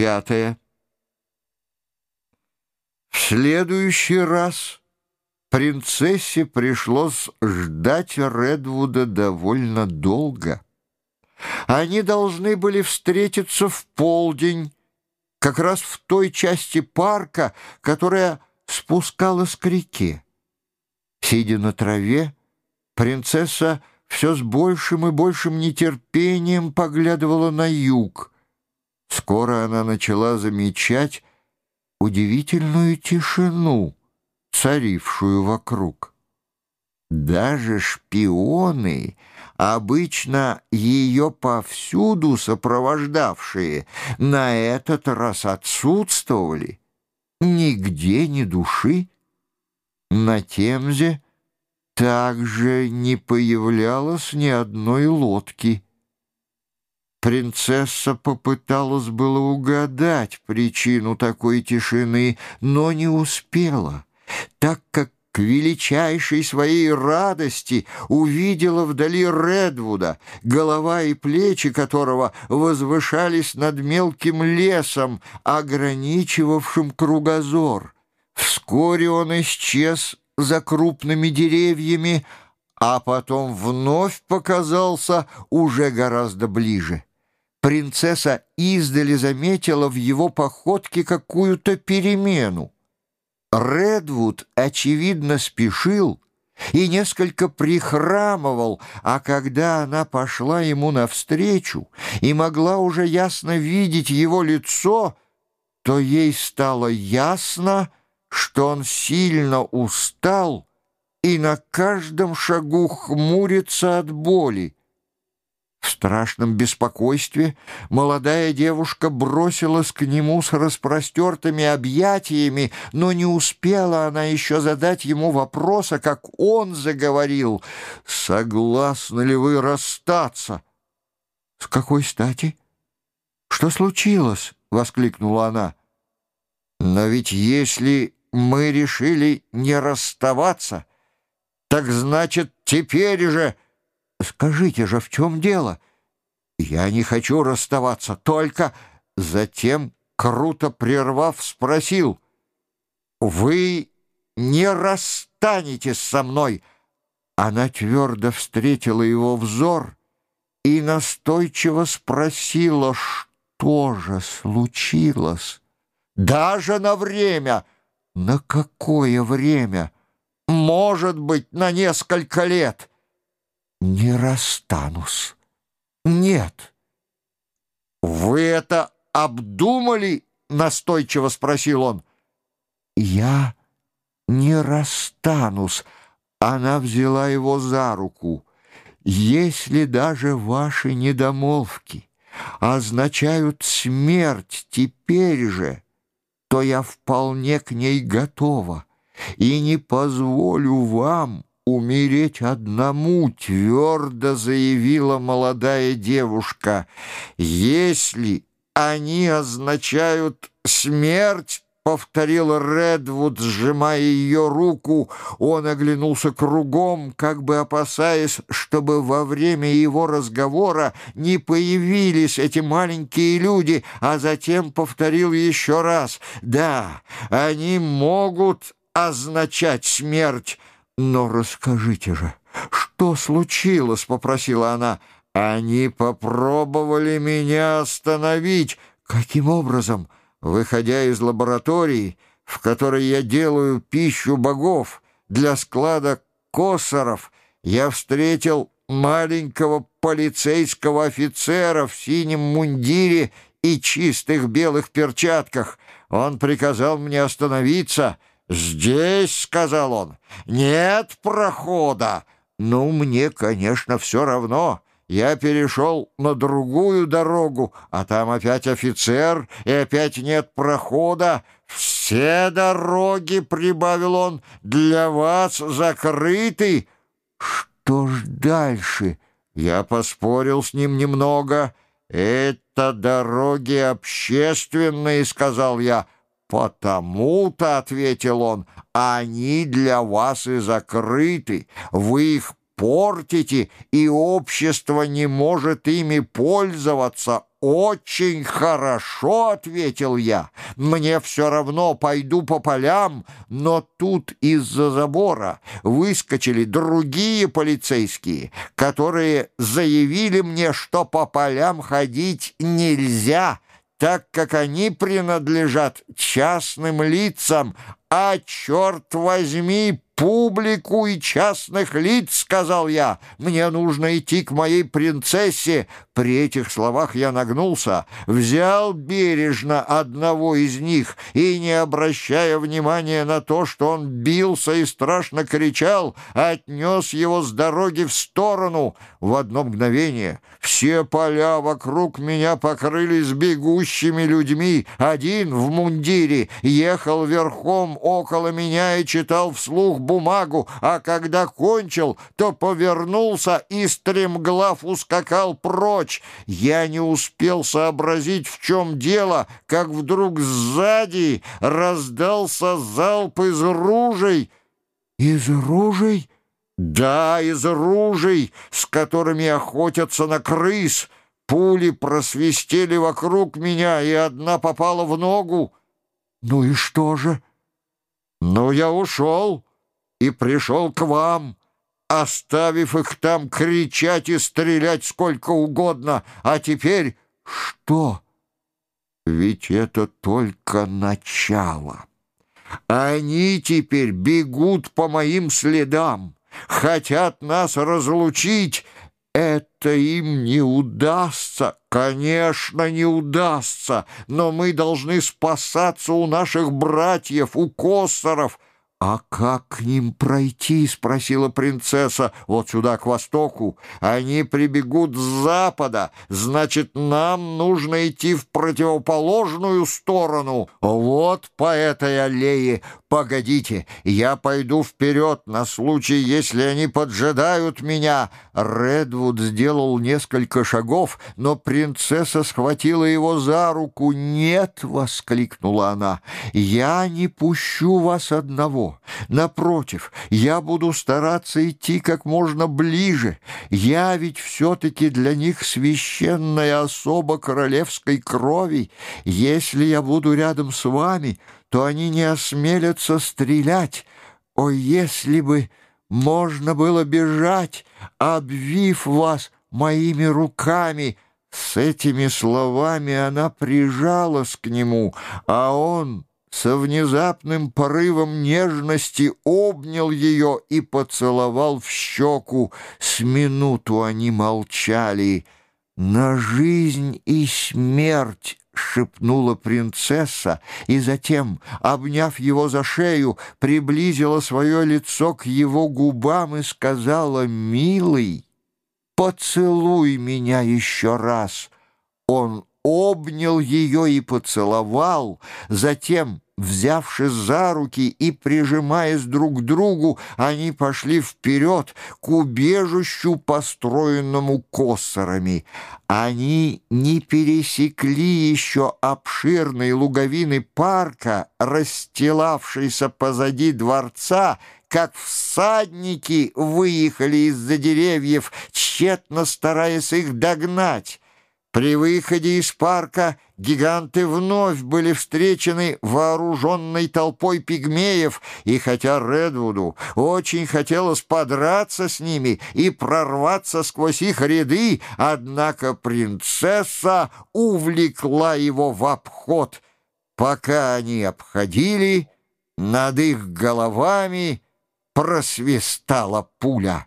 Пятое. В следующий раз принцессе пришлось ждать Редвуда довольно долго. Они должны были встретиться в полдень, как раз в той части парка, которая спускалась к реке. Сидя на траве, принцесса все с большим и большим нетерпением поглядывала на юг. Скоро она начала замечать удивительную тишину, царившую вокруг. Даже шпионы, обычно ее повсюду сопровождавшие, на этот раз отсутствовали. Нигде ни души. На Темзе также не появлялось ни одной лодки. Принцесса попыталась было угадать причину такой тишины, но не успела, так как к величайшей своей радости увидела вдали Редвуда, голова и плечи которого возвышались над мелким лесом, ограничивавшим кругозор. Вскоре он исчез за крупными деревьями, а потом вновь показался уже гораздо ближе. Принцесса издали заметила в его походке какую-то перемену. Редвуд, очевидно, спешил и несколько прихрамывал, а когда она пошла ему навстречу и могла уже ясно видеть его лицо, то ей стало ясно, что он сильно устал и на каждом шагу хмурится от боли. В страшном беспокойстве молодая девушка бросилась к нему с распростертыми объятиями, но не успела она еще задать ему вопроса, как он заговорил. «Согласны ли вы расстаться?» «С какой стати? Что случилось?» — воскликнула она. «Но ведь если мы решили не расставаться, так значит, теперь же...» Скажите же, в чем дело? Я не хочу расставаться, только затем, круто прервав, спросил. Вы не расстанетесь со мной? Она твердо встретила его взор и настойчиво спросила, что же случилось. Даже на время. На какое время? Может быть, на несколько лет не расстанусь. Нет. Вы это обдумали? Настойчиво спросил он. Я не расстанусь. Она взяла его за руку. Если даже ваши недомолвки означают смерть теперь же, то я вполне к ней готова и не позволю вам умереть одному», — твердо заявила молодая девушка. «Если они означают смерть», — повторил Редвуд, сжимая ее руку. Он оглянулся кругом, как бы опасаясь, чтобы во время его разговора не появились эти маленькие люди, а затем повторил еще раз. «Да, они могут означать смерть». «Но расскажите же, что случилось?» — попросила она. «Они попробовали меня остановить. Каким образом? Выходя из лаборатории, в которой я делаю пищу богов для склада косоров, я встретил маленького полицейского офицера в синем мундире и чистых белых перчатках. Он приказал мне остановиться — «Здесь, — сказал он, — нет прохода». «Ну, мне, конечно, все равно». Я перешел на другую дорогу, а там опять офицер, и опять нет прохода. Все дороги, — прибавил он, — для вас закрыты. Что ж дальше? Я поспорил с ним немного. Это дороги общественные, — сказал я. «Потому-то, — ответил он, — они для вас и закрыты, вы их портите, и общество не может ими пользоваться. очень хорошо», — ответил я. «Мне все равно пойду по полям, но тут из-за забора выскочили другие полицейские, которые заявили мне, что по полям ходить нельзя» так как они принадлежат частным лицам, а, черт возьми, публику и частных лиц, сказал я. Мне нужно идти к моей принцессе. При этих словах я нагнулся, взял бережно одного из них и, не обращая внимания на то, что он бился и страшно кричал, отнес его с дороги в сторону. В одно мгновение все поля вокруг меня покрылись бегущими людьми. Один в мундире ехал верхом около меня и читал вслух бумагу, а когда кончил, то повернулся и стремглав ускакал прочь. Я не успел сообразить, в чем дело, как вдруг сзади раздался залп из ружей. «Из ружей?» «Да, из ружей, с которыми охотятся на крыс». Пули просвистели вокруг меня, и одна попала в ногу. Ну и что же? Ну, я ушел и пришел к вам, оставив их там кричать и стрелять сколько угодно. А теперь что? Ведь это только начало. Они теперь бегут по моим следам, хотят нас разлучить. Это им не удастся, конечно, не удастся, но мы должны спасаться у наших братьев, у Коссоров, «А как к ним пройти?» — спросила принцесса. «Вот сюда, к востоку. Они прибегут с запада. Значит, нам нужно идти в противоположную сторону. Вот по этой аллее. Погодите, я пойду вперед на случай, если они поджидают меня». Редвуд сделал несколько шагов, но принцесса схватила его за руку. «Нет!» — воскликнула она. «Я не пущу вас одного». Напротив, я буду стараться идти как можно ближе. Я ведь все-таки для них священная особа королевской крови. Если я буду рядом с вами, то они не осмелятся стрелять. О, если бы можно было бежать, обвив вас моими руками!» С этими словами она прижалась к нему, а он со внезапным порывом нежности обнял ее и поцеловал в щеку. С минуту они молчали. «На жизнь и смерть!» — шепнула принцесса, и затем, обняв его за шею, приблизила свое лицо к его губам и сказала «Милый, поцелуй меня еще раз». Он обнял ее и поцеловал, затем, взявшись за руки и прижимаясь друг к другу, они пошли вперед к убежищу, построенному косорами. Они не пересекли еще обширной луговины парка, расстилавшейся позади дворца, как всадники выехали из-за деревьев, тщетно стараясь их догнать. При выходе из парка гиганты вновь были встречены вооруженной толпой пигмеев, и хотя Редвуду очень хотелось подраться с ними и прорваться сквозь их ряды, однако принцесса увлекла его в обход. Пока они обходили, над их головами просвистала пуля.